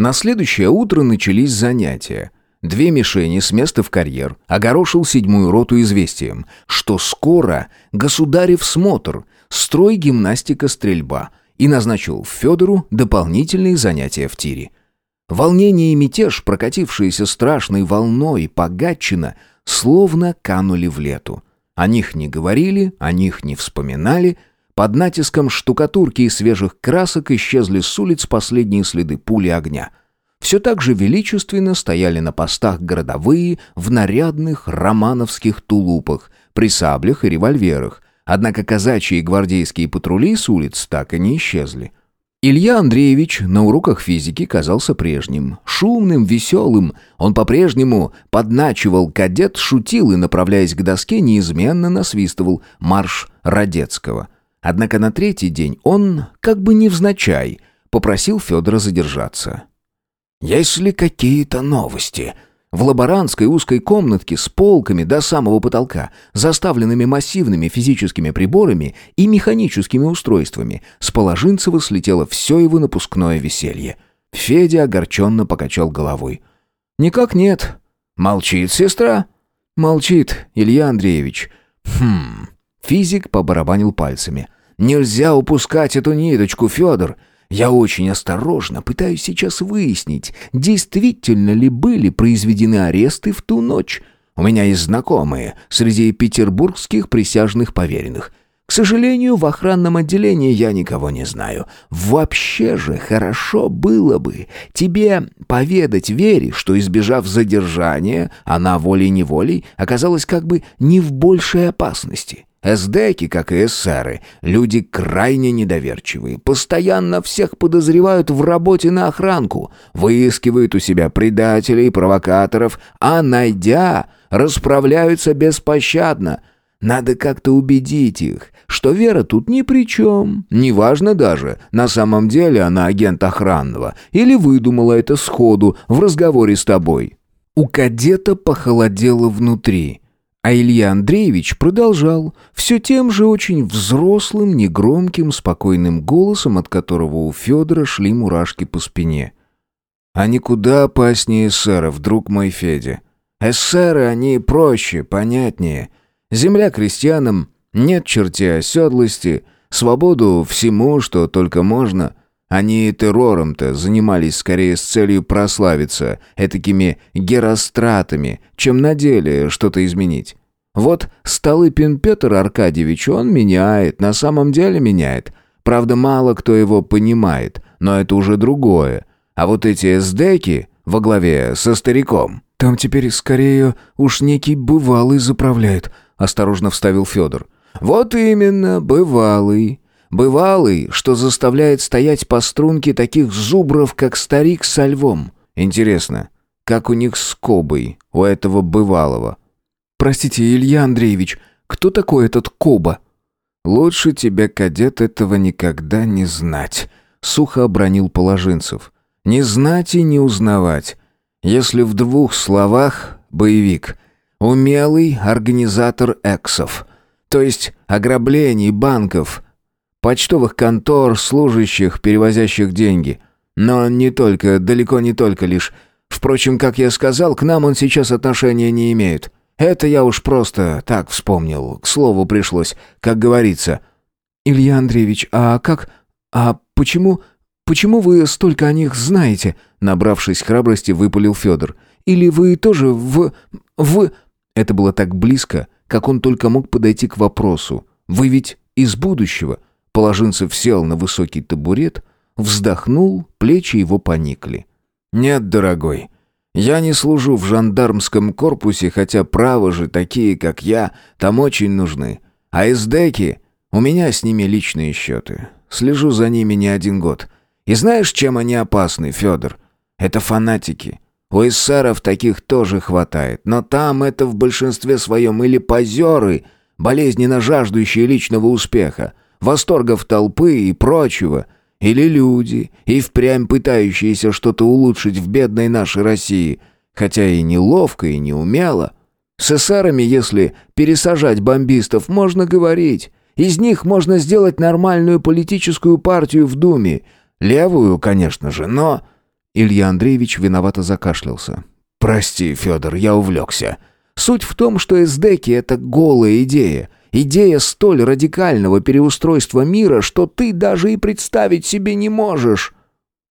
На следующее утро начались занятия. Две мишени с места в карьер огорошил седьмую роту известием, что скоро государев смотр, строй гимнастика стрельба, и назначил Федору дополнительные занятия в тире. Волнение и мятеж, прокатившиеся страшной волной по Гатчино, словно канули в лету. О них не говорили, о них не вспоминали. Под натиском штукатурки и свежих красок исчезли с улиц последние следы пули огня. Все так же величественно стояли на постах городовые в нарядных романовских тулупах, при саблях и револьверах, однако казачьи и гвардейские патрули с улиц так и не исчезли. Илья Андреевич на уроках физики казался прежним. Шумным, веселым. Он по-прежнему подначивал кадет, шутил и, направляясь к доске, неизменно насвистывал марш Радецкого. Однако на третий день он, как бы невзначай, попросил Федора задержаться. «Есть ли какие-то новости?» В лаборантской узкой комнатке с полками до самого потолка, заставленными массивными физическими приборами и механическими устройствами, с Положинцева слетело все его напускное веселье. Федя огорченно покачал головой. «Никак нет». «Молчит сестра?» «Молчит, Илья Андреевич». «Хм...» Физик побарабанил пальцами. «Нельзя упускать эту ниточку, Федор. Я очень осторожно пытаюсь сейчас выяснить, действительно ли были произведены аресты в ту ночь. У меня есть знакомые среди петербургских присяжных поверенных. К сожалению, в охранном отделении я никого не знаю. Вообще же хорошо было бы тебе поведать Вере, что, избежав задержания, она волей-неволей оказалась как бы не в большей опасности. Эсдеки, как и эсеры, люди крайне недоверчивые, постоянно всех подозревают в работе на охранку, выискивают у себя предателей и провокаторов, а, найдя, расправляются беспощадно. Надо как-то убедить их, что Вера тут ни при чем. Неважно даже, на самом деле она агент охранного, или выдумала это сходу в разговоре с тобой. У кадета похолодело внутри – а Илья Андреевич продолжал, все тем же очень взрослым, негромким, спокойным голосом, от которого у Федора шли мурашки по спине. «А никуда опаснее эсеров, друг мой Федя. Эсеры, они проще, понятнее. Земля крестьянам, нет черти оседлости, свободу всему, что только можно. Они террором-то занимались скорее с целью прославиться этакими геростратами, чем на деле что-то изменить. Вот Столыпин Петр Аркадьевич, он меняет, на самом деле меняет. Правда, мало кто его понимает, но это уже другое. А вот эти эсдеки во главе со стариком... «Там теперь скорее уж некий бывалый заправляет», — осторожно вставил Федор. «Вот именно, бывалый. Бывалый, что заставляет стоять по струнке таких зубров, как старик со львом. Интересно, как у них с Кобой, у этого бывалого? Простите, Илья Андреевич, кто такой этот Коба? Лучше тебя, кадет, этого никогда не знать, сухо обронил Положинцев. Не знать и не узнавать. Если в двух словах, боевик, умелый организатор эксов, то есть ограблений банков – почтовых контор, служащих, перевозящих деньги. Но не только, далеко не только лишь. Впрочем, как я сказал, к нам он сейчас отношения не имеет. Это я уж просто так вспомнил. К слову пришлось, как говорится. Илья Андреевич, а как... А почему... Почему вы столько о них знаете? Набравшись храбрости, выпалил Федор. Или вы тоже в... в... Это было так близко, как он только мог подойти к вопросу. Вы ведь из будущего. Положинцев сел на высокий табурет, вздохнул, плечи его поникли. «Нет, дорогой, я не служу в жандармском корпусе, хотя право же такие, как я, там очень нужны. А эсдеки, у меня с ними личные счеты. Слежу за ними не один год. И знаешь, чем они опасны, Федор? Это фанатики. У эсеров таких тоже хватает, но там это в большинстве своем или позеры, болезненно жаждущие личного успеха, восторгов толпы и прочего, или люди, и впрямь пытающиеся что-то улучшить в бедной нашей России, хотя и неловко, и неумело. С эсерами, если пересажать бомбистов, можно говорить. Из них можно сделать нормальную политическую партию в Думе. Левую, конечно же, но... Илья Андреевич виновато закашлялся. «Прости, Федор, я увлекся. Суть в том, что эсдеки — это голая идея. Идея столь радикального переустройства мира, что ты даже и представить себе не можешь».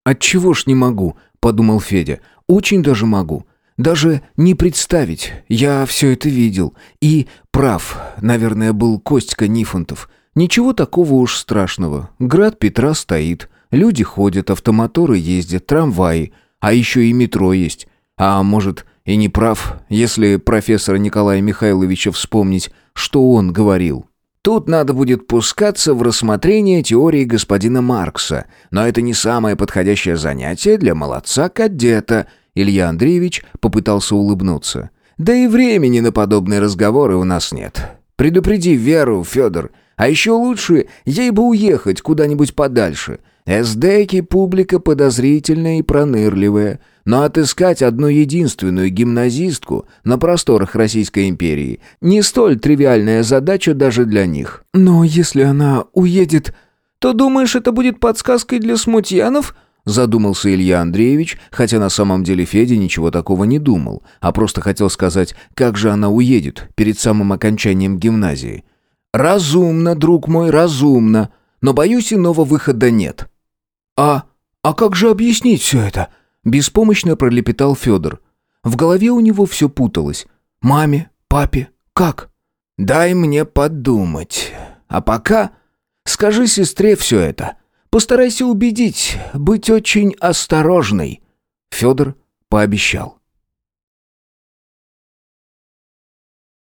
«Отчего ж не могу?» — подумал Федя. «Очень даже могу. Даже не представить. Я все это видел. И прав, наверное, был Костька Нифонтов. Ничего такого уж страшного. Град Петра стоит. Люди ходят, автомоторы ездят, трамваи. А еще и метро есть. А может, и не прав, если профессора Николая Михайловича вспомнить, что он говорил. Тут надо будет пускаться в рассмотрение теории господина Маркса, но это не самое подходящее занятие для молодца-кадета. Илья Андреевич попытался улыбнуться. Да и времени на подобные разговоры у нас нет. Предупреди Веру, Федор. А еще лучше ей бы уехать куда-нибудь подальше. Эсдеки публика подозрительная и пронырливая, но отыскать одну единственную гимназистку на просторах Российской империи не столь тривиальная задача даже для них. «Но если она уедет, то думаешь, это будет подсказкой для смутьянов?» Задумался Илья Андреевич, хотя на самом деле Федя ничего такого не думал, а просто хотел сказать, как же она уедет перед самым окончанием гимназии. «Разумно, друг мой, разумно, но, боюсь, иного выхода нет». «А... а как же объяснить все это?» Беспомощно пролепетал Федор. В голове у него все путалось. «Маме? Папе? Как?» «Дай мне подумать. А пока скажи сестре все это. Постарайся убедить, быть очень осторожной». Федор пообещал.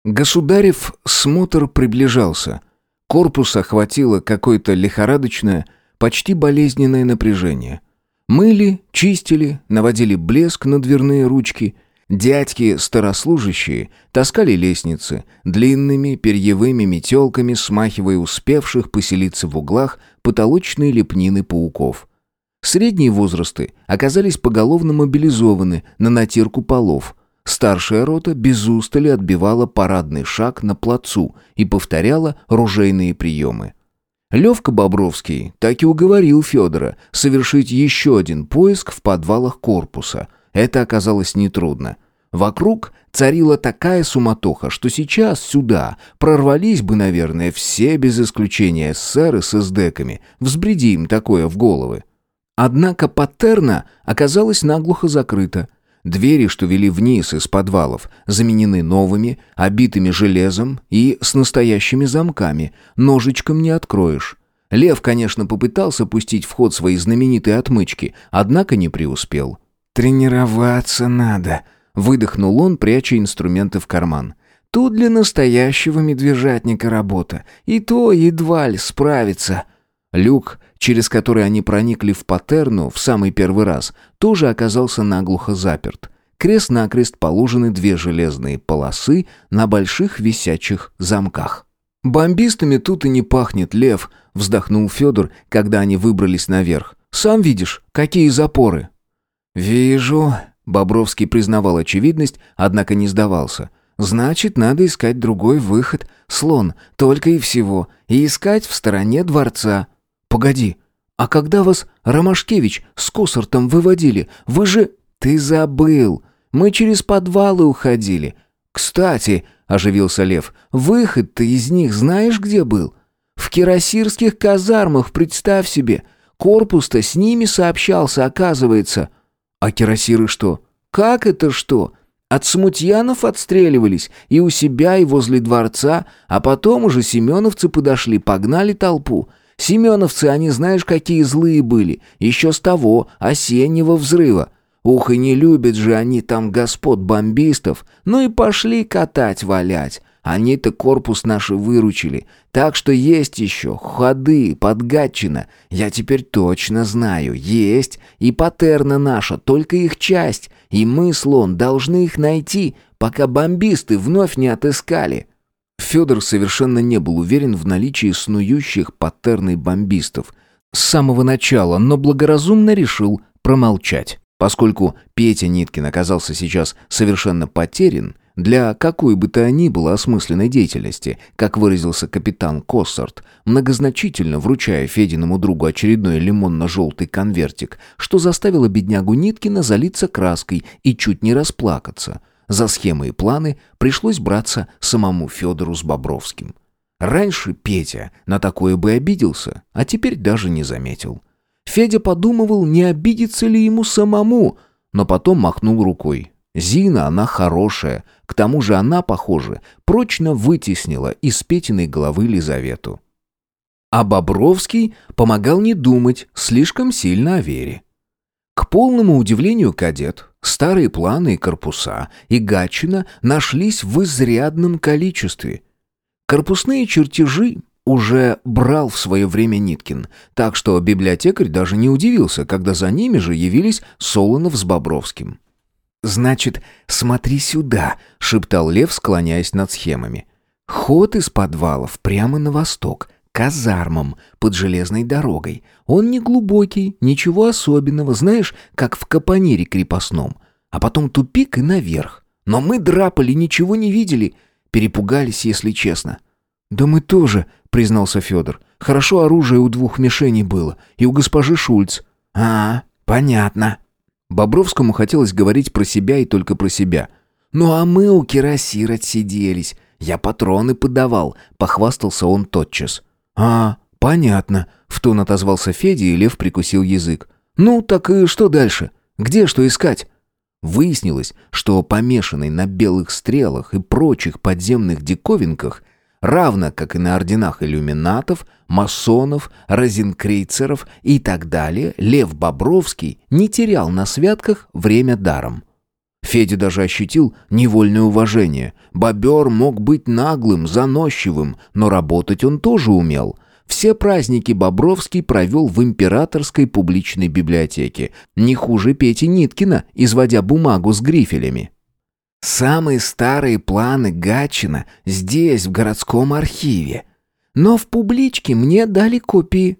Государев смотр приближался. Корпус охватило какое-то лихорадочное, почти болезненное напряжение. Мыли, чистили, наводили блеск на дверные ручки. Дядьки-старослужащие таскали лестницы, длинными перьевыми метелками смахивая успевших поселиться в углах потолочные лепнины пауков. Средние возрасты оказались поголовно мобилизованы на натирку полов. Старшая рота без устали отбивала парадный шаг на плацу и повторяла ружейные приемы. Левка Бобровский так и уговорил Федора совершить еще один поиск в подвалах корпуса. Это оказалось нетрудно. Вокруг царила такая суматоха, что сейчас сюда прорвались бы, наверное, все без исключения эсеры с эсдеками, взбреди им такое в головы. Однако патерна оказалась наглухо закрыта. Двери, что вели вниз из подвалов, заменены новыми, обитыми железом и с настоящими замками. Ножичком не откроешь. Лев, конечно, попытался пустить в ход свои знаменитые отмычки, однако не преуспел. «Тренироваться надо», — выдохнул он, пряча инструменты в карман. «Тут для настоящего медвежатника работа, и то едва ли справится». Люк, через который они проникли в патерну в самый первый раз, тоже оказался наглухо заперт. Крест-накрест положены две железные полосы на больших висячих замках. «Бомбистами тут и не пахнет, Лев», — вздохнул Федор, когда они выбрались наверх. «Сам видишь, какие запоры». «Вижу», — Бобровский признавал очевидность, однако не сдавался. «Значит, надо искать другой выход, слон, только и всего, и искать в стороне дворца». «Погоди, а когда вас Ромашкевич с Косартом выводили, вы же...» «Ты забыл. Мы через подвалы уходили. Кстати, — оживился Лев, — выход-то из них знаешь где был? В кирасирских казармах, представь себе. Корпус-то с ними сообщался, оказывается». «А кирасиры что?» «Как это что?» От смутьянов отстреливались и у себя, и возле дворца, а потом уже семеновцы подошли, погнали толпу. Семеновцы, они знаешь, какие злые были, еще с того осеннего взрыва. Ух, и не любят же они там господ бомбистов, ну и пошли катать валять. Они-то корпус наши выручили, так что есть еще ходы под Гатчина. Я теперь точно знаю, есть, и патерна наша, только их часть, и мы, слон, должны их найти, пока бомбисты вновь не отыскали». Федор совершенно не был уверен в наличии снующих паттерной бомбистов с самого начала, но благоразумно решил промолчать. Поскольку Петя Ниткин оказался сейчас совершенно потерян, Для какой бы то ни было осмысленной деятельности, как выразился капитан Коссарт, многозначительно вручая Фединому другу очередной лимонно-желтый конвертик, что заставило беднягу Ниткина залиться краской и чуть не расплакаться. За схемы и планы пришлось браться самому Федору с Бобровским. Раньше Петя на такое бы обиделся, а теперь даже не заметил. Федя подумывал, не обидится ли ему самому, но потом махнул рукой. Зина, она хорошая. К тому же она, похоже, прочно вытеснила из Петиной головы Лизавету. А Бобровский помогал не думать слишком сильно о Вере. Полному удивлению кадет, старые планы и корпуса и Гатчина нашлись в изрядном количестве. Корпусные чертежи уже брал в свое время Ниткин, так что библиотекарь даже не удивился, когда за ними же явились Солонов с Бобровским. «Значит, смотри сюда», — шептал Лев, склоняясь над схемами. «Ход из подвалов прямо на восток, казармам, под железной дорогой. Он не глубокий, ничего особенного, знаешь, как в капонире крепостном. А потом тупик и наверх. Но мы драпали, ничего не видели. Перепугались, если честно». «Да мы тоже», — признался Федор. «Хорошо оружие у двух мишеней было, и у госпожи Шульц». «А, понятно», Бобровскому хотелось говорить про себя и только про себя. «Ну а мы у кирасир отсиделись. Я патроны подавал», — похвастался он тотчас. «А, понятно», — в тон отозвался Федя, и Лев прикусил язык. «Ну, так и что дальше? Где что искать?» Выяснилось, что помешанный на белых стрелах и прочих подземных диковинках равно как и на орденах иллюминатов, масонов, розенкрейцеров и так далее, Лев Бобровский не терял на святках время даром. Федя даже ощутил невольное уважение. Бобер мог быть наглым, заносчивым, но работать он тоже умел. Все праздники Бобровский провел в императорской публичной библиотеке, не хуже Пети Ниткина, изводя бумагу с грифелями. Самые старые планы Гатчина здесь, в городском архиве. Но в публичке мне дали копии.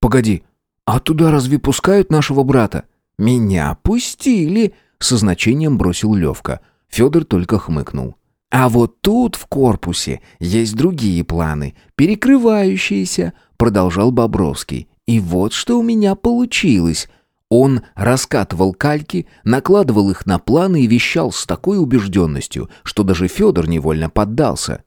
Погоди, а туда разве пускают нашего брата? Меня пустили, со значением бросил Левка. Федор только хмыкнул. А вот тут в корпусе есть другие планы, перекрывающиеся, продолжал Бобровский. И вот что у меня получилось. Он раскатывал кальки, накладывал их на планы и вещал с такой убежденностью, что даже Федор невольно поддался.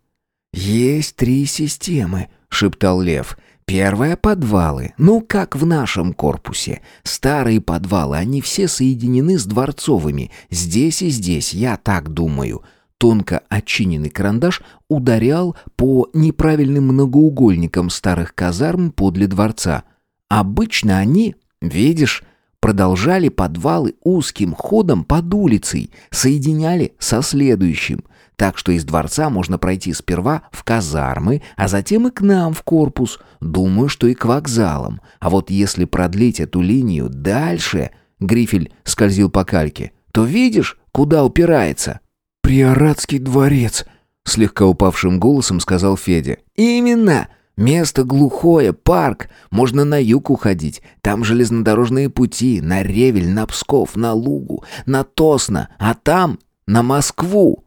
«Есть три системы», — шептал Лев. «Первая — подвалы. Ну, как в нашем корпусе. Старые подвалы, они все соединены с дворцовыми. Здесь и здесь, я так думаю». Тонко отчиненный карандаш ударял по неправильным многоугольникам старых казарм подле дворца. Обычно они, видишь, продолжали подвалы узким ходом под улицей, соединяли со следующим. Так что из дворца можно пройти сперва в казармы, а затем и к нам в корпус. Думаю, что и к вокзалам. А вот если продлить эту линию дальше, Грифель скользил по кальке, то видишь, куда упирается? «Приоратский дворец», — слегка упавшим голосом сказал Федя. «Именно!» Место глухое, парк. Можно на юг уходить. Там железнодорожные пути. На Ревель, на Псков, на Лугу, на Тосно. А там на Москву.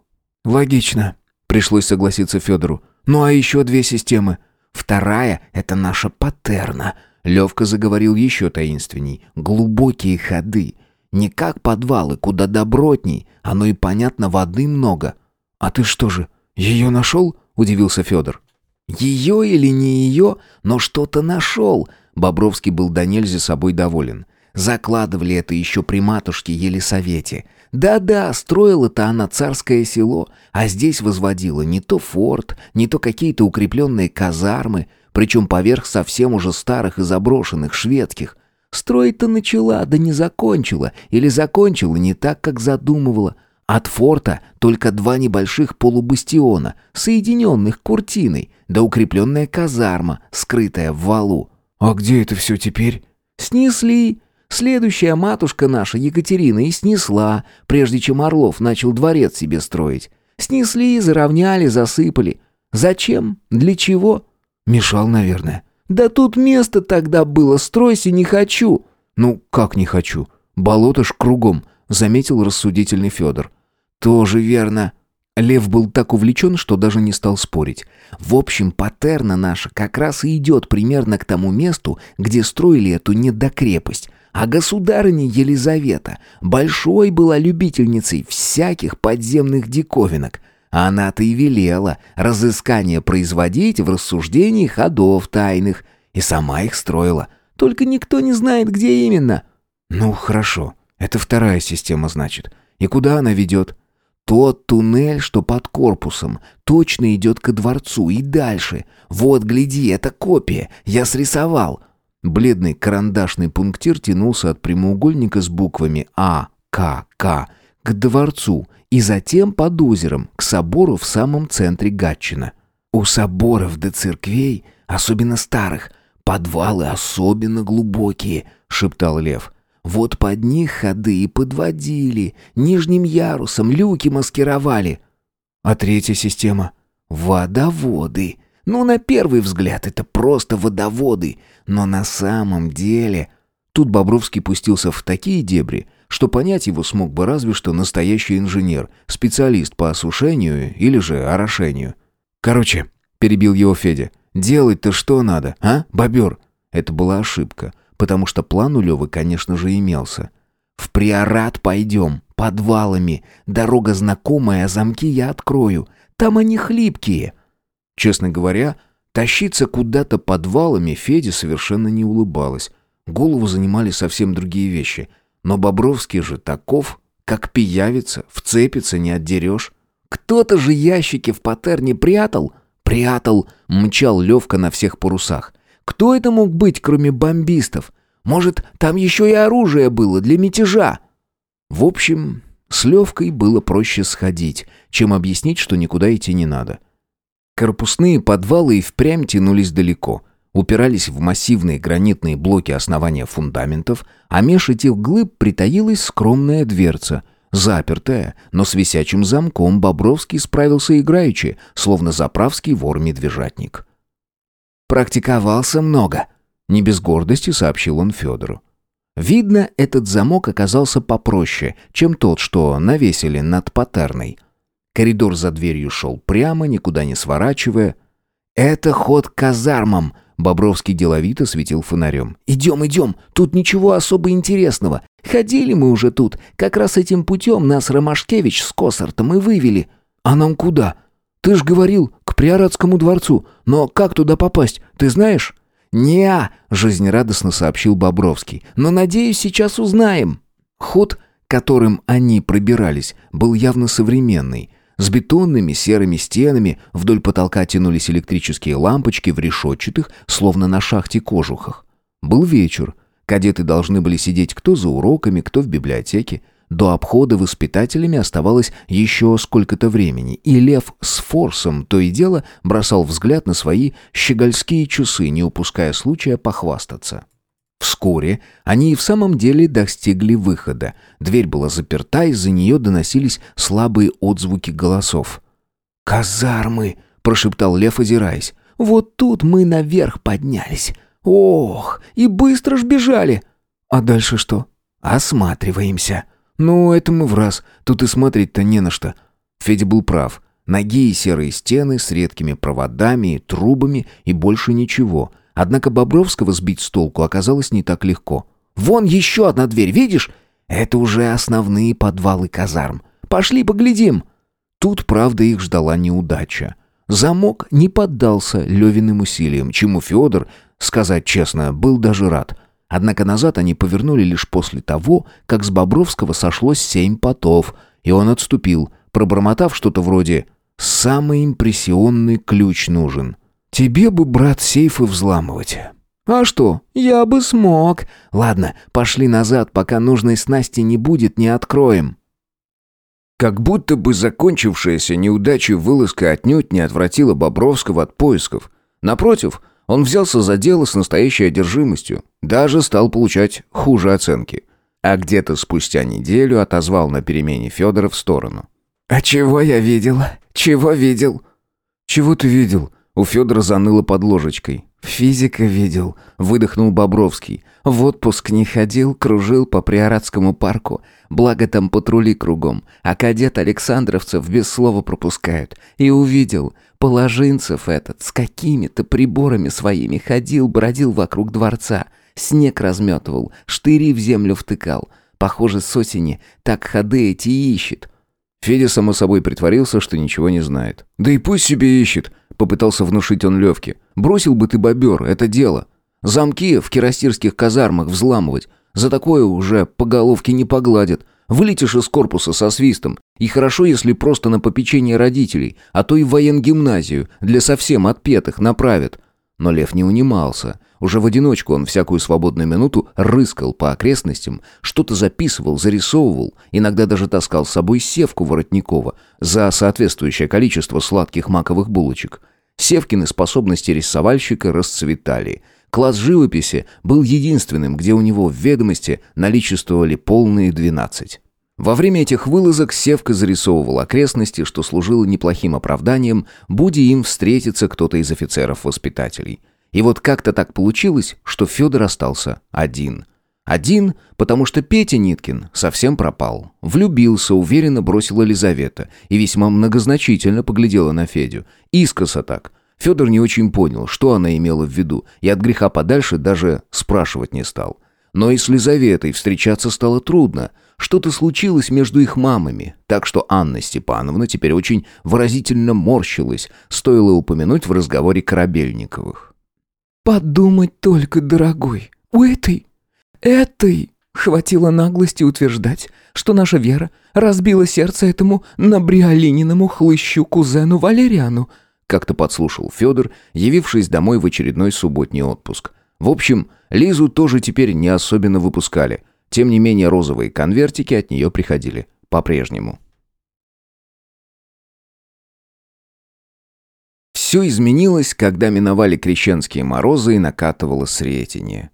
Логично. Пришлось согласиться Федору. Ну а еще две системы. Вторая — это наша патерна. Левка заговорил еще таинственней. Глубокие ходы. Не как подвалы, куда добротней. Оно и понятно, воды много. А ты что же, ее нашел? Удивился Федор. Ее или не ее, но что-то нашел. Бобровский был до нельзя собой доволен. Закладывали это еще при матушке Елисавете. Да-да, строила-то она царское село, а здесь возводила не то форт, не то какие-то укрепленные казармы, причем поверх совсем уже старых и заброшенных шведских. Строить-то начала, да не закончила, или закончила не так, как задумывала. От форта только два небольших полубастиона, соединенных куртиной, да укрепленная казарма, скрытая в валу. «А где это все теперь?» «Снесли. Следующая матушка наша, Екатерина, и снесла, прежде чем Орлов начал дворец себе строить. Снесли, заровняли, засыпали. Зачем? Для чего?» «Мешал, наверное». «Да тут место тогда было, стройся не хочу». «Ну, как не хочу? Болото ж кругом», — заметил рассудительный Федор. «Тоже верно. Лев был так увлечен, что даже не стал спорить. В общем, патерна наша как раз и идет примерно к тому месту, где строили эту недокрепость. А государыня Елизавета большой была любительницей всяких подземных диковинок. А она-то и велела разыскание производить в рассуждении ходов тайных. И сама их строила. Только никто не знает, где именно. Ну, хорошо. Это вторая система, значит. И куда она ведет? Тот туннель, что под корпусом, точно идет ко дворцу и дальше. Вот, гляди, это копия. Я срисовал. Бледный карандашный пунктир тянулся от прямоугольника с буквами А, К, К к дворцу и затем под озером к собору в самом центре Гатчина. У соборов до церквей, особенно старых, подвалы особенно глубокие, шептал Лев. Вот под них ходы и подводили, нижним ярусом люки маскировали. А третья система? Водоводы. Ну, на первый взгляд, это просто водоводы, но на самом деле... Тут Бобровский пустился в такие дебри, что понять его смог бы разве что настоящий инженер, специалист по осушению или же орошению. «Короче», — перебил его Федя, — «делать-то что надо, а, бобер?» Это была ошибка потому что план у Левы, конечно же, имелся. «В приорат пойдем, подвалами. Дорога знакомая, а замки я открою. Там они хлипкие». Честно говоря, тащиться куда-то подвалами Феде совершенно не улыбалась. Голову занимали совсем другие вещи. Но Бобровский же таков, как пиявится, вцепится, не отдерешь. Кто-то же ящики в патерне прятал. Прятал, мчал Левка на всех парусах. Кто это мог быть, кроме бомбистов? Может, там еще и оружие было для мятежа? В общем, с Левкой было проще сходить, чем объяснить, что никуда идти не надо. Корпусные подвалы и впрямь тянулись далеко, упирались в массивные гранитные блоки основания фундаментов, а меж этих глыб притаилась скромная дверца, запертая, но с висячим замком Бобровский справился играючи, словно заправский вор-медвежатник. «Практиковался много», — не без гордости сообщил он Федору. Видно, этот замок оказался попроще, чем тот, что навесили над патерной. Коридор за дверью шел прямо, никуда не сворачивая. «Это ход к казармам», — Бобровский деловито светил фонарем. «Идем, идем, тут ничего особо интересного. Ходили мы уже тут, как раз этим путем нас Ромашкевич с Косартом и вывели». «А нам куда?» Ты ж говорил, к Приоратскому дворцу. Но как туда попасть, ты знаешь?» «Не-а», жизнерадостно сообщил Бобровский. «Но, надеюсь, сейчас узнаем». Ход, которым они пробирались, был явно современный. С бетонными серыми стенами вдоль потолка тянулись электрические лампочки в решетчатых, словно на шахте кожухах. Был вечер. Кадеты должны были сидеть кто за уроками, кто в библиотеке. До обхода воспитателями оставалось еще сколько-то времени, и Лев с форсом то и дело бросал взгляд на свои щегольские часы, не упуская случая похвастаться. Вскоре они и в самом деле достигли выхода. Дверь была заперта, из-за нее доносились слабые отзвуки голосов. «Казармы!» — прошептал Лев, озираясь. «Вот тут мы наверх поднялись. Ох, и быстро ж бежали!» «А дальше что?» «Осматриваемся». «Ну, это мы в раз. Тут и смотреть-то не на что». Федя был прав. Ноги и серые стены с редкими проводами и трубами и больше ничего. Однако Бобровского сбить с толку оказалось не так легко. «Вон еще одна дверь, видишь? Это уже основные подвалы казарм. Пошли поглядим». Тут, правда, их ждала неудача. Замок не поддался Левиным усилиям, чему Федор, сказать честно, был даже рад. Однако назад они повернули лишь после того, как с Бобровского сошлось семь потов, и он отступил, пробормотав что-то вроде «Самый импрессионный ключ нужен». «Тебе бы, брат, сейфы взламывать». «А что, я бы смог. Ладно, пошли назад, пока нужной снасти не будет, не откроем». Как будто бы закончившаяся неудачей вылазка отнюдь не отвратила Бобровского от поисков. Напротив, он взялся за дело с настоящей одержимостью, даже стал получать хуже оценки. А где-то спустя неделю отозвал на перемене Федора в сторону. «А чего я видел? Чего видел?» «Чего ты видел?» У Федора заныло под ложечкой. физика видел», — выдохнул Бобровский. «В отпуск не ходил, кружил по Приоратскому парку. Благо там патрули кругом, а кадет Александровцев без слова пропускают. И увидел, Положинцев этот с какими-то приборами своими ходил, бродил вокруг дворца, снег разметывал, штыри в землю втыкал. Похоже, с осени так ходы эти ищет». Федя, само собой, притворился, что ничего не знает. «Да и пусть себе ищет», — попытался внушить он Левке. «Бросил бы ты бобер, это дело. Замки в кирастирских казармах взламывать. За такое уже по головке не погладят. Вылетишь из корпуса со свистом. И хорошо, если просто на попечение родителей, а то и в военгимназию для совсем отпетых направят». Но Лев не унимался. Уже в одиночку он всякую свободную минуту рыскал по окрестностям, что-то записывал, зарисовывал, иногда даже таскал с собой севку Воротникова за соответствующее количество сладких маковых булочек. Севкины способности рисовальщика расцветали. Класс живописи был единственным, где у него в ведомости наличествовали полные двенадцать. Во время этих вылазок Севка зарисовывал окрестности, что служило неплохим оправданием, будь им встретиться кто-то из офицеров-воспитателей – и вот как-то так получилось, что Федор остался один. Один, потому что Петя Ниткин совсем пропал. Влюбился, уверенно бросила Елизавета и весьма многозначительно поглядела на Федю. Искоса так. Федор не очень понял, что она имела в виду, и от греха подальше даже спрашивать не стал. Но и с Лизаветой встречаться стало трудно. Что-то случилось между их мамами, так что Анна Степановна теперь очень выразительно морщилась, стоило упомянуть в разговоре Корабельниковых. «Подумать только, дорогой, у этой, этой...» Хватило наглости утверждать, что наша Вера разбила сердце этому набриолининому хлыщу-кузену Валериану. Как-то подслушал Федор, явившись домой в очередной субботний отпуск. В общем, Лизу тоже теперь не особенно выпускали. Тем не менее, розовые конвертики от нее приходили по-прежнему. Все изменилось, когда миновали крещенские морозы и накатывало сретение.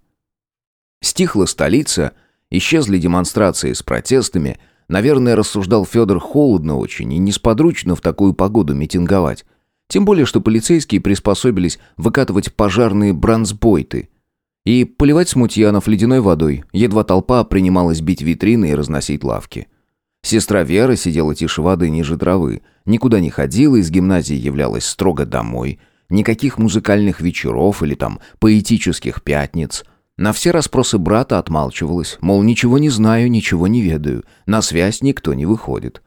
Стихла столица, исчезли демонстрации с протестами. Наверное, рассуждал Федор холодно очень и несподручно в такую погоду митинговать. Тем более, что полицейские приспособились выкатывать пожарные бронзбойты и поливать смутьянов ледяной водой, едва толпа принималась бить витрины и разносить лавки. Сестра Вера сидела тише воды ниже травы, никуда не ходила, из гимназии являлась строго домой, никаких музыкальных вечеров или там поэтических пятниц. На все расспросы брата отмалчивалась, мол, ничего не знаю, ничего не ведаю, на связь никто не выходит.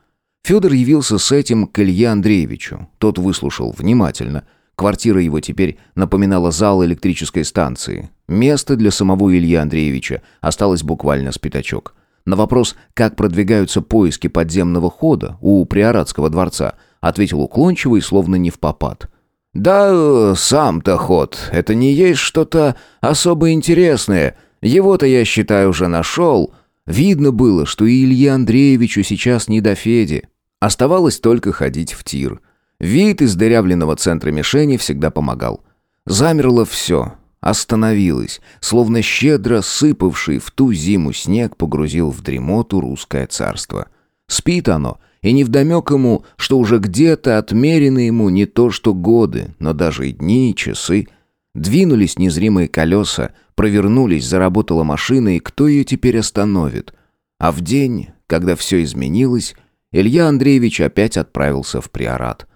Федор явился с этим к Илье Андреевичу. Тот выслушал внимательно. Квартира его теперь напоминала зал электрической станции. Место для самого Ильи Андреевича осталось буквально с пятачок. На вопрос, как продвигаются поиски подземного хода у Приоратского дворца, ответил уклончиво и словно не в попад. «Да сам-то ход, это не есть что-то особо интересное. Его-то, я считаю, уже нашел». Видно было, что и Илье Андреевичу сейчас не до Феди. Оставалось только ходить в тир. Вид из дырявленного центра мишени всегда помогал. Замерло все, остановилась, словно щедро сыпавший в ту зиму снег погрузил в дремоту русское царство. Спит оно, и невдомек ему, что уже где-то отмерены ему не то что годы, но даже и дни, и часы. Двинулись незримые колеса, провернулись, заработала машина, и кто ее теперь остановит? А в день, когда все изменилось, Илья Андреевич опять отправился в приорат.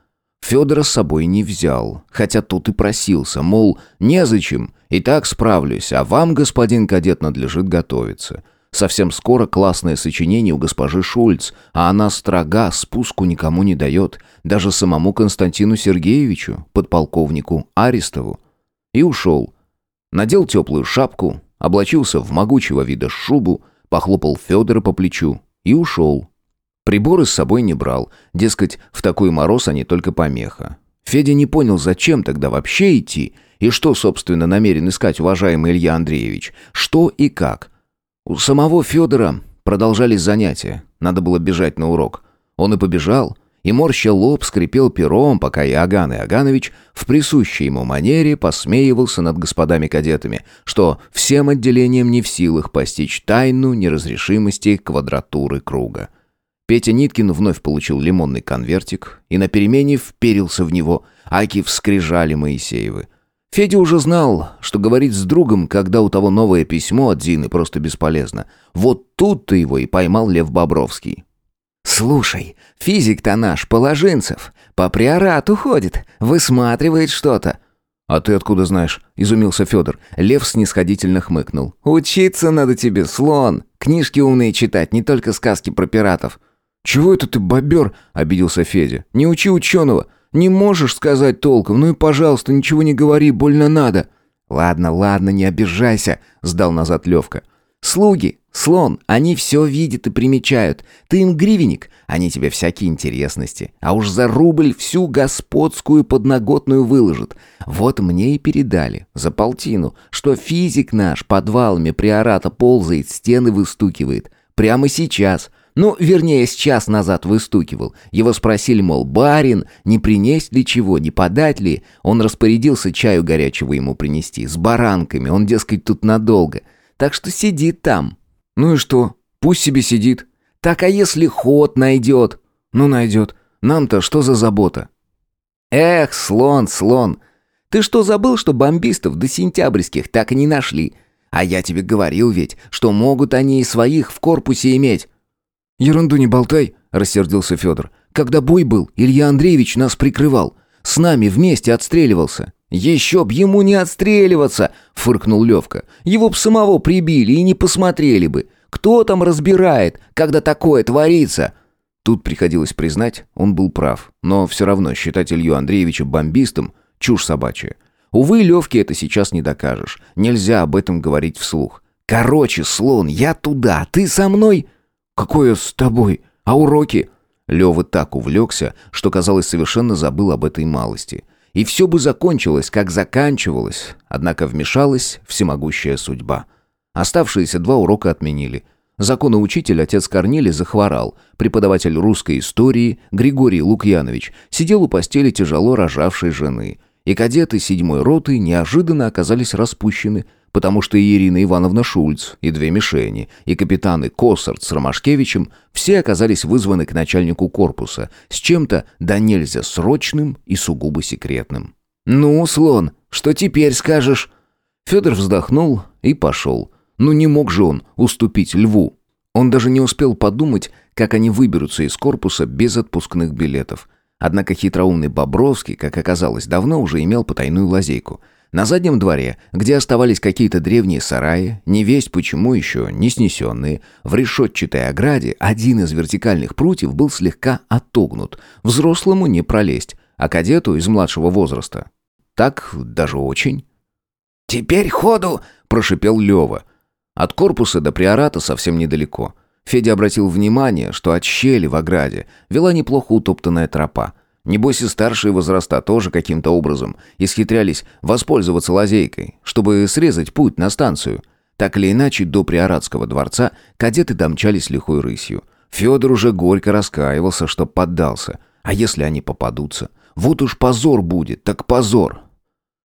Федора с собой не взял, хотя тут и просился, мол, незачем, и так справлюсь, а вам, господин кадет, надлежит готовиться. Совсем скоро классное сочинение у госпожи Шульц, а она строга, спуску никому не дает, даже самому Константину Сергеевичу, подполковнику Арестову. И ушел. Надел теплую шапку, облачился в могучего вида шубу, похлопал Федора по плечу и ушел. Приборы с собой не брал, дескать, в такой мороз они только помеха. Федя не понял, зачем тогда вообще идти, и что, собственно, намерен искать уважаемый Илья Андреевич, что и как. У самого Федора продолжались занятия, надо было бежать на урок. Он и побежал, и морща лоб скрипел пером, пока Иоганн Иоганович в присущей ему манере посмеивался над господами-кадетами, что всем отделением не в силах постичь тайну неразрешимости квадратуры круга. Петя Ниткин вновь получил лимонный конвертик и на перемене вперился в него, аки вскрижали Моисеевы. Федя уже знал, что говорить с другом, когда у того новое письмо от Зины, просто бесполезно. Вот тут-то его и поймал Лев Бобровский. «Слушай, физик-то наш, Положинцев, по приорату ходит, высматривает что-то». «А ты откуда знаешь?» – изумился Федор. Лев снисходительно хмыкнул. «Учиться надо тебе, слон. Книжки умные читать, не только сказки про пиратов». «Чего это ты, бобер?» – обиделся Федя. «Не учи ученого. Не можешь сказать толком, ну и, пожалуйста, ничего не говори, больно надо». «Ладно, ладно, не обижайся», — сдал назад Левка. «Слуги, слон, они все видят и примечают. Ты им гривенник, они тебе всякие интересности. А уж за рубль всю господскую подноготную выложат. Вот мне и передали, за полтину, что физик наш подвалами приората ползает, стены выстукивает. Прямо сейчас. Ну, вернее, с час назад выстукивал. Его спросили, мол, барин, не принесть ли чего, не подать ли? Он распорядился чаю горячего ему принести, с баранками, он, дескать, тут надолго. Так что сидит там. Ну и что? Пусть себе сидит. Так а если ход найдет? Ну, найдет. Нам-то что за забота? Эх, слон, слон. Ты что, забыл, что бомбистов до сентябрьских так и не нашли? А я тебе говорил ведь, что могут они и своих в корпусе иметь. «Ерунду не болтай», — рассердился Федор. «Когда бой был, Илья Андреевич нас прикрывал. С нами вместе отстреливался». «Еще б ему не отстреливаться!» — фыркнул Левка. «Его б самого прибили и не посмотрели бы. Кто там разбирает, когда такое творится?» Тут приходилось признать, он был прав. Но все равно считать Илью Андреевича бомбистом — чушь собачья. Увы, Левке это сейчас не докажешь. Нельзя об этом говорить вслух. «Короче, слон, я туда, ты со мной...» «Какое с тобой? А уроки?» Лёва так увлекся, что, казалось, совершенно забыл об этой малости. И все бы закончилось, как заканчивалось, однако вмешалась всемогущая судьба. Оставшиеся два урока отменили. Законоучитель отец Корнилий захворал. Преподаватель русской истории Григорий Лукьянович сидел у постели тяжело рожавшей жены. И кадеты седьмой роты неожиданно оказались распущены – потому что и Ирина Ивановна Шульц, и две мишени, и капитаны Коссарт с Ромашкевичем все оказались вызваны к начальнику корпуса с чем-то да нельзя срочным и сугубо секретным. «Ну, слон, что теперь скажешь?» Федор вздохнул и пошел. Ну не мог же он уступить льву. Он даже не успел подумать, как они выберутся из корпуса без отпускных билетов. Однако хитроумный Бобровский, как оказалось, давно уже имел потайную лазейку – на заднем дворе, где оставались какие-то древние сараи, не весть почему еще не снесенные, в решетчатой ограде один из вертикальных прутьев был слегка отогнут. Взрослому не пролезть, а кадету из младшего возраста. Так даже очень. «Теперь ходу!» – прошипел Лева. От корпуса до приората совсем недалеко. Федя обратил внимание, что от щели в ограде вела неплохо утоптанная тропа. Небось и старшие возраста тоже каким-то образом исхитрялись воспользоваться лазейкой, чтобы срезать путь на станцию. Так или иначе, до Приоратского дворца кадеты домчались лихой рысью. Федор уже горько раскаивался, что поддался. А если они попадутся? Вот уж позор будет, так позор.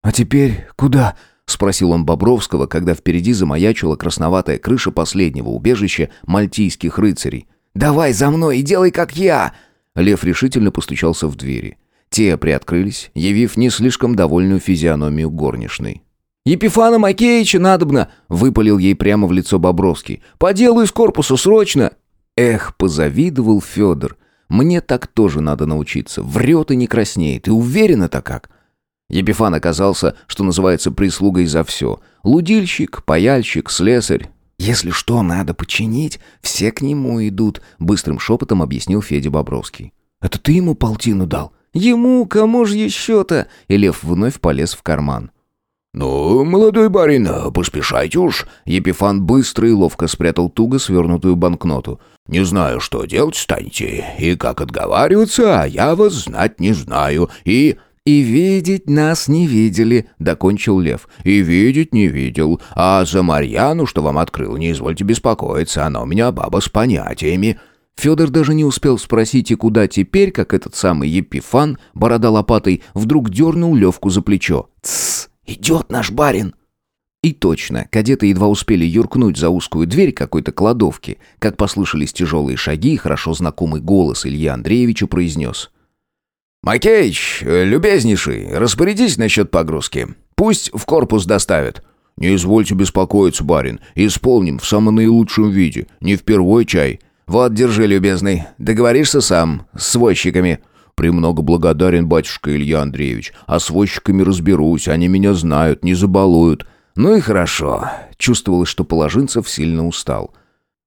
«А теперь куда?» — спросил он Бобровского, когда впереди замаячила красноватая крыша последнего убежища мальтийских рыцарей. «Давай за мной и делай, как я!» Лев решительно постучался в двери. Те приоткрылись, явив не слишком довольную физиономию горничной. «Епифана Макеича надобно!» — выпалил ей прямо в лицо Бобровский. «По делу из корпуса, срочно!» Эх, позавидовал Федор. Мне так тоже надо научиться. Врет и не краснеет. И уверенно-то как. Епифан оказался, что называется, прислугой за все. Лудильщик, паяльщик, слесарь. «Если что надо починить, все к нему идут», — быстрым шепотом объяснил Федя Бобровский. «Это ты ему полтину дал?» «Ему, кому же еще-то?» И Лев вновь полез в карман. «Ну, молодой барин, поспешайте уж!» Епифан быстро и ловко спрятал туго свернутую банкноту. «Не знаю, что делать станете, и как отговариваться, а я вас знать не знаю, и...» «И видеть нас не видели», — докончил Лев. «И видеть не видел. А за Марьяну, что вам открыл, не извольте беспокоиться, она у меня баба с понятиями». Федор даже не успел спросить, и куда теперь, как этот самый Епифан, борода лопатой, вдруг дернул Левку за плечо. «Тссс, идет наш барин!» И точно, кадеты едва успели юркнуть за узкую дверь какой-то кладовки, как послышались тяжелые шаги, и хорошо знакомый голос Илья Андреевича произнес. «Макеич, любезнейший, распорядись насчет погрузки. Пусть в корпус доставят». «Не извольте беспокоиться, барин. Исполним в самом наилучшем виде. Не впервой чай». «Вот, держи, любезный. Договоришься сам, с возчиками». «Премного благодарен, батюшка Илья Андреевич. А с возчиками разберусь, они меня знают, не забалуют». «Ну и хорошо». Чувствовалось, что Положинцев сильно устал.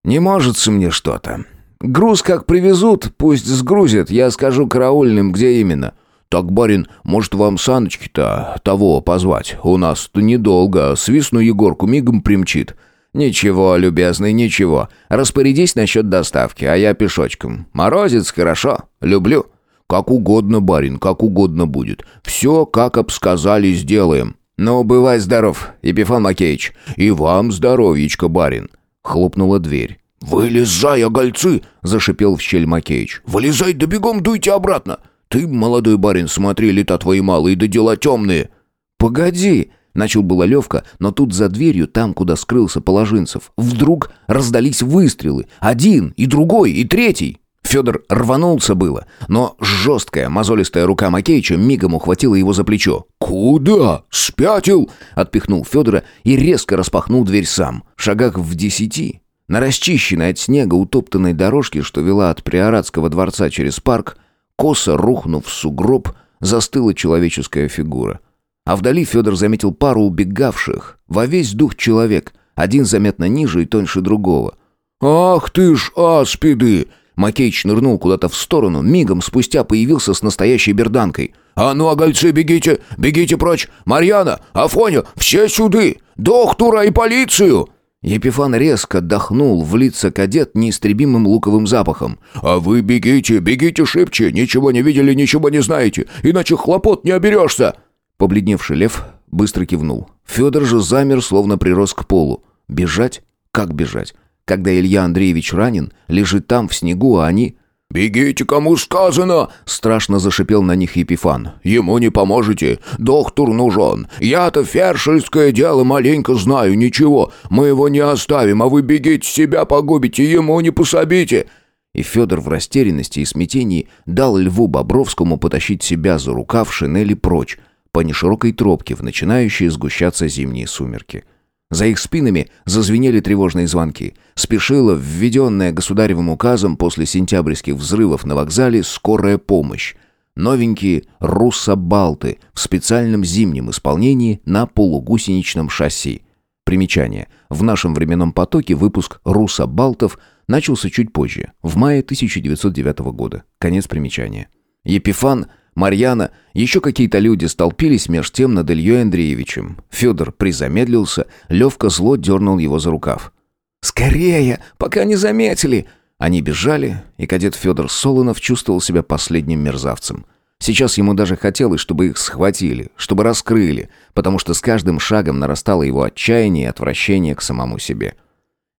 «Не можется мне что-то. Груз как привезут, пусть сгрузят, я скажу караульным, где именно». «Так, барин, может, вам саночки-то того позвать? У нас-то недолго, свистну Егорку мигом примчит». «Ничего, любезный, ничего. Распорядись насчет доставки, а я пешочком. Морозец, хорошо. Люблю». «Как угодно, барин, как угодно будет. Все, как обсказали, сделаем». «Ну, бывай здоров, Епифан Макеич». «И вам здоровьечко, барин». Хлопнула дверь. «Вылезай, огольцы!» — зашипел в щель Макеич. «Вылезай, да бегом дуйте обратно! Ты, молодой барин, смотри, лета твои малые, да дела темные!» «Погоди!» — начал было Левка, но тут за дверью, там, куда скрылся Положинцев, вдруг раздались выстрелы. Один, и другой, и третий. Федор рванулся было, но жесткая, мозолистая рука Макеича мигом ухватила его за плечо. «Куда? Спятил?» — отпихнул Федора и резко распахнул дверь сам. Шагах в десяти, на расчищенной от снега утоптанной дорожке, что вела от Приорадского дворца через парк, косо рухнув в сугроб, застыла человеческая фигура. А вдали Федор заметил пару убегавших, во весь дух человек, один заметно ниже и тоньше другого. «Ах ты ж, аспиды!» Макеич нырнул куда-то в сторону, мигом спустя появился с настоящей берданкой. «А ну, огольцы, бегите! Бегите прочь! Марьяна! Афоня! Все сюды! Доктора и полицию!» Епифан резко дохнул в лица кадет неистребимым луковым запахом. «А вы бегите, бегите шибче! Ничего не видели, ничего не знаете, иначе хлопот не оберешься!» Побледневший лев быстро кивнул. Федор же замер, словно прирос к полу. «Бежать? Как бежать? Когда Илья Андреевич ранен, лежит там в снегу, а они... «Бегите, кому сказано!» — страшно зашипел на них Епифан. «Ему не поможете. Доктор нужен. Я-то фершельское дело маленько знаю, ничего. Мы его не оставим, а вы бегите, себя погубите, ему не пособите!» И Федор в растерянности и смятении дал Льву Бобровскому потащить себя за рукав шинели прочь, по неширокой тропке в начинающие сгущаться зимние сумерки. За их спинами зазвенели тревожные звонки. Спешила введенная государевым указом после сентябрьских взрывов на вокзале скорая помощь. Новенькие руссобалты в специальном зимнем исполнении на полугусеничном шасси. Примечание. В нашем временном потоке выпуск руссобалтов начался чуть позже, в мае 1909 года. Конец примечания. Епифан Марьяна, еще какие-то люди столпились меж тем над Ильей Андреевичем. Федор призамедлился, Левка зло дернул его за рукав. «Скорее, пока не заметили!» Они бежали, и кадет Федор Солонов чувствовал себя последним мерзавцем. Сейчас ему даже хотелось, чтобы их схватили, чтобы раскрыли, потому что с каждым шагом нарастало его отчаяние и отвращение к самому себе.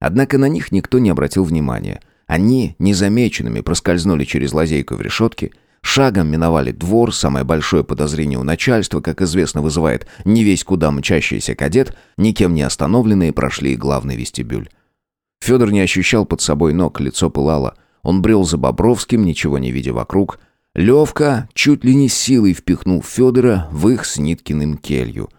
Однако на них никто не обратил внимания. Они незамеченными проскользнули через лазейку в решетке, Шагом миновали двор, самое большое подозрение у начальства, как известно, вызывает не весь куда мчащийся кадет, никем не остановленные прошли главный вестибюль. Федор не ощущал под собой ног, лицо пылало. Он брел за Бобровским, ничего не видя вокруг. Левка чуть ли не силой впихнул Федора в их с Ниткиным келью.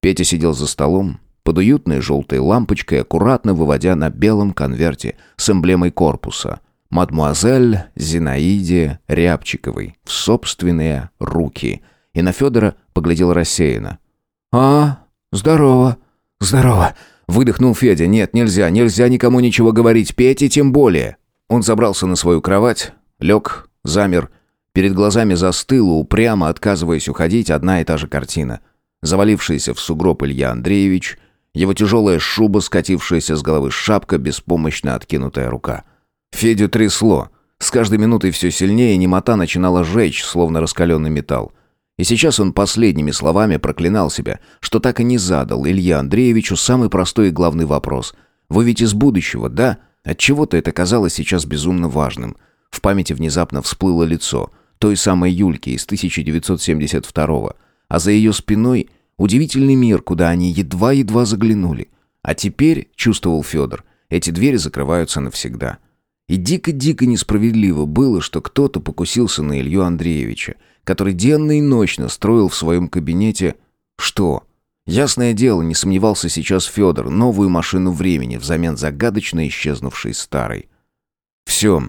Петя сидел за столом, под уютной желтой лампочкой, аккуратно выводя на белом конверте с эмблемой корпуса мадмуазель Зинаиде Рябчиковой в собственные руки. И на Федора поглядел рассеянно. «А, здорово, здорово», — выдохнул Федя. «Нет, нельзя, нельзя никому ничего говорить, Пете тем более». Он забрался на свою кровать, лег, замер. Перед глазами застыла, упрямо отказываясь уходить, одна и та же картина. Завалившийся в сугроб Илья Андреевич, его тяжелая шуба, скатившаяся с головы шапка, беспомощно откинутая рука — Федю трясло. С каждой минутой все сильнее немота начинала жечь, словно раскаленный металл. И сейчас он последними словами проклинал себя, что так и не задал Илье Андреевичу самый простой и главный вопрос. «Вы ведь из будущего, да?» Отчего-то это казалось сейчас безумно важным. В памяти внезапно всплыло лицо той самой Юльки из 1972-го, а за ее спиной удивительный мир, куда они едва-едва заглянули. А теперь, чувствовал Федор, эти двери закрываются навсегда. И дико-дико несправедливо было, что кто-то покусился на Илью Андреевича, который денно и ночно строил в своем кабинете... Что? Ясное дело, не сомневался сейчас Федор, новую машину времени взамен загадочно исчезнувшей старой. Все,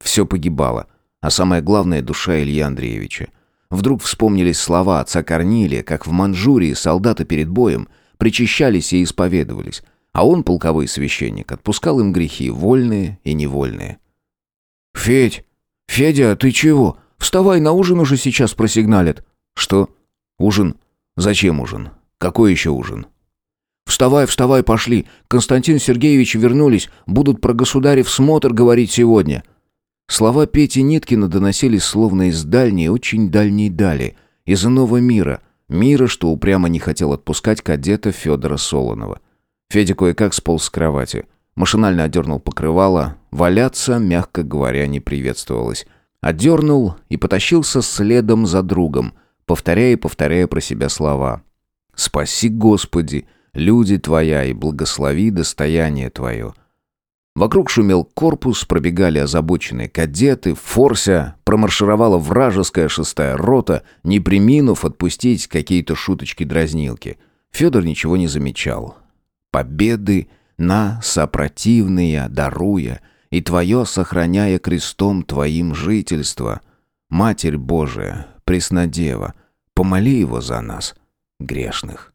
все погибало, а самое главное — душа Ильи Андреевича. Вдруг вспомнились слова отца Корнилия, как в Манчжурии солдаты перед боем причащались и исповедовались, а он, полковой священник, отпускал им грехи, вольные и невольные. «Федь! Федя, ты чего? Вставай, на ужин уже сейчас просигналят». «Что? Ужин? Зачем ужин? Какой еще ужин?» «Вставай, вставай, пошли. Константин Сергеевич вернулись. Будут про государев смотр говорить сегодня». Слова Пети Ниткина доносились словно из дальней, очень дальней дали, из иного мира, мира, что упрямо не хотел отпускать кадета Федора Солонова. Федя кое-как сполз с кровати. Машинально одернул покрывало. Валяться, мягко говоря, не приветствовалось. Отдернул и потащился следом за другом, повторяя и повторяя про себя слова. «Спаси, Господи, люди Твоя, и благослови достояние Твое». Вокруг шумел корпус, пробегали озабоченные кадеты, форся, промаршировала вражеская шестая рота, не приминув отпустить какие-то шуточки-дразнилки. Федор ничего не замечал. Победы на сопротивные даруя, и Твое сохраняя крестом Твоим жительство. Матерь Божия, Преснодева, помоли его за нас, грешных.